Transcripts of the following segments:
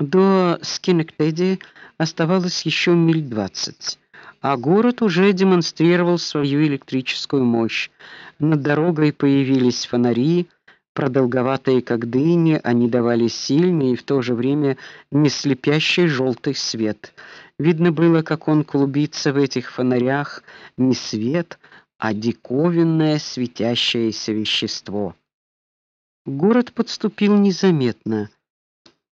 До Скинектеди оставалось еще миль двадцать, а город уже демонстрировал свою электрическую мощь. Над дорогой появились фонари, продолговатые как дыни, они давали сильный и в то же время не слепящий желтый свет. Видно было, как он клубится в этих фонарях, не свет, а диковинное светящееся вещество. Город подступил незаметно.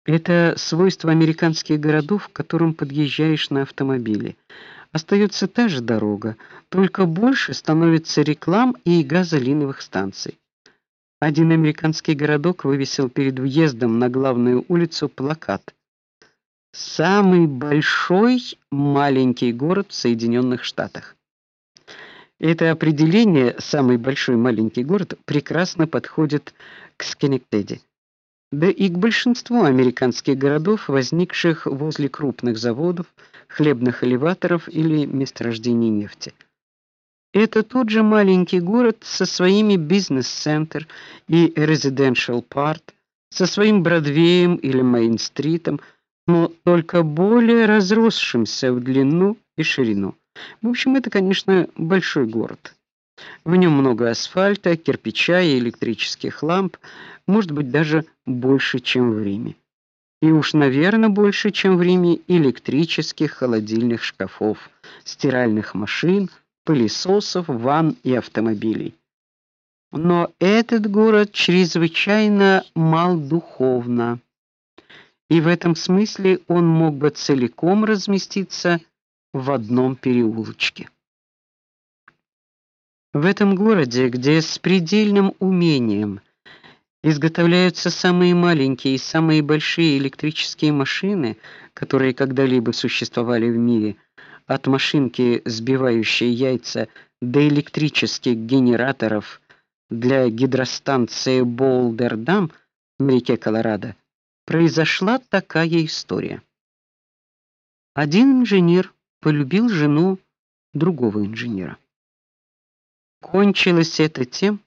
Это свойство американских городов, к которым подъезжаешь на автомобиле. Остается та же дорога, только больше становится реклам и газолиновых станций. Один американский городок вывесил перед въездом на главную улицу плакат: "Самый большой маленький город в Соединенных Штатах". Это определение самый большой маленький город прекрасно подходит к Скинектеди да и к большинству американских городов, возникших возле крупных заводов, хлебных элеваторов или месторождений нефти. Это тот же маленький город со своими бизнес-центр и residential part, со своим Бродвеем или Мейн-стритом, но только более разросшимся в длину и ширину. В общем, это, конечно, большой город. В нем много асфальта, кирпича и электрических ламп, может быть, даже больше, чем в Риме. И уж, наверное, больше, чем в Риме электрических холодильных шкафов, стиральных машин, пылесосов, ванн и автомобилей. Но этот город чрезвычайно мал духовно. И в этом смысле он мог бы целиком разместиться в одном переулочке. В этом городе, где с предельным умением изготовляются самые маленькие и самые большие электрические машины, которые когда-либо существовали в мире, от машинки, сбивающей яйца, до электрических генераторов для гидростанции Болдер-Дам на реке Колорадо, произошла такая история. Один инженер полюбил жену другого инженера. Кончилось это тем,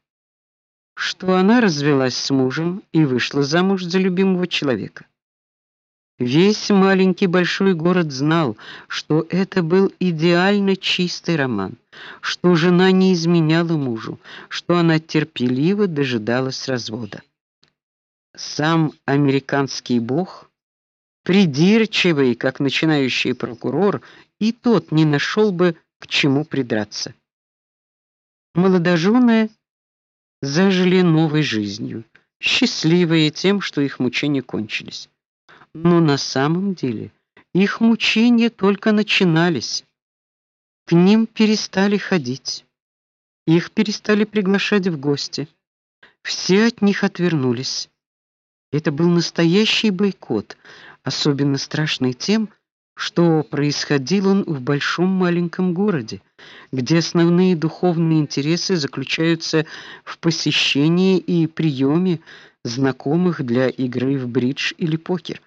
что она развелась с мужем и вышла замуж за любимого человека. Весь маленький большой город знал, что это был идеально чистый роман, что жена не изменяла мужу, что она терпеливо дожидалась развода. Сам американский бог, придирчивый, как начинающий прокурор, и тот не нашел бы к чему придраться. Молодожены зажили новой жизнью, счастливые тем, что их мучения кончились. Но на самом деле их мучения только начинались. К ним перестали ходить. Их перестали приглашать в гости. Все от них отвернулись. Это был настоящий бойкот, особенно страшный тем, что происходил он в большом маленьком городе, где основные духовные интересы заключаются в посещении и приеме знакомых для игры в бридж или покер.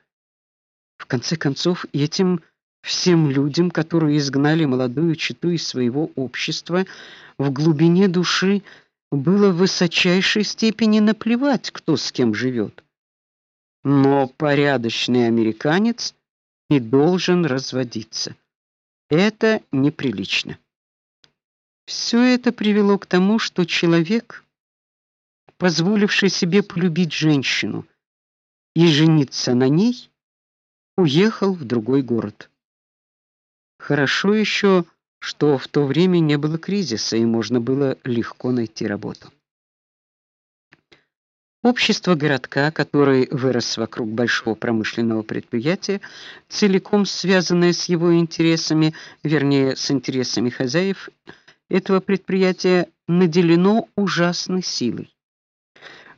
В конце концов, этим всем людям, которые изгнали молодую чету из своего общества, в глубине души было в высочайшей степени наплевать, кто с кем живет. Но порядочный американец не должен разводиться. Это неприлично. Все это привело к тому, что человек, позволивший себе полюбить женщину и жениться на ней, уехал в другой город. Хорошо еще, что в то время не было кризиса и можно было легко найти работу. Общество городка, который вырос вокруг большого промышленного предприятия, целиком связанное с его интересами, вернее, с интересами хозяев этого предприятия, наделено ужасной силой.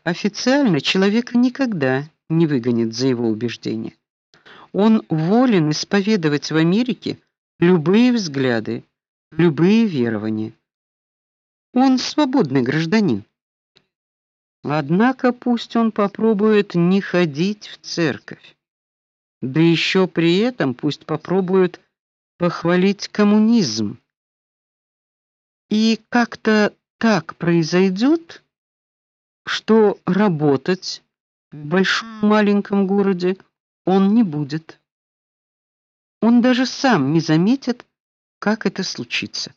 Официально человека никогда не выгонят за его убеждения. Он волен исповедовать в Америке любые взгляды, любые верования. Он свободный гражданин. Однако пусть он попробует не ходить в церковь. Да еще при этом пусть попробует похвалить коммунизм. И как-то так произойдет, что работать в большом маленьком городе он не будет. Он даже сам не заметит, как это случится.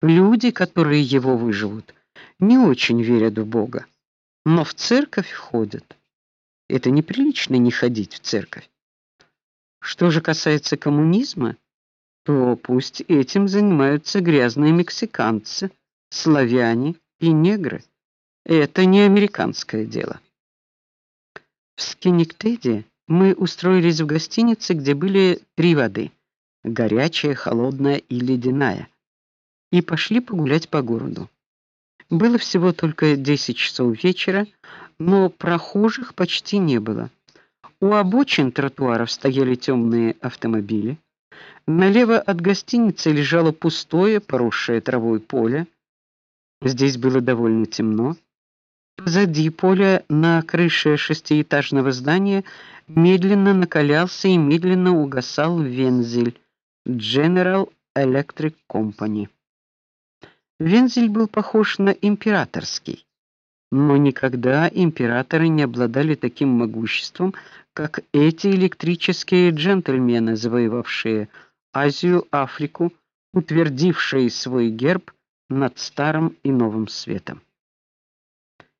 Люди, которые его выживут, не очень верят в Бога, но в церковь ходят. Это неприлично не ходить в церковь. Что же касается коммунизма, то пусть этим занимаются грязные мексиканцы, славяне и негры. Это не американское дело. В Скинниктеде мы устроились в гостинице, где были три воды: горячая, холодная и ледяная. И пошли погулять по городу. Было всего только 10 часов вечера, но прохожих почти не было. У обочин тротуаров стояли темные автомобили. Налево от гостиницы лежало пустое, поросшее травой поле. Здесь было довольно темно. Позади поля на крыше шестиэтажного здания медленно накалялся и медленно угасал вензель General Electric Company. Вензель был похож на императорский, но никогда императоры не обладали таким могуществом, как эти электрические джентльмены, завоевавшие Азию, Африку, утвердившие свой герб над старым и новым светом.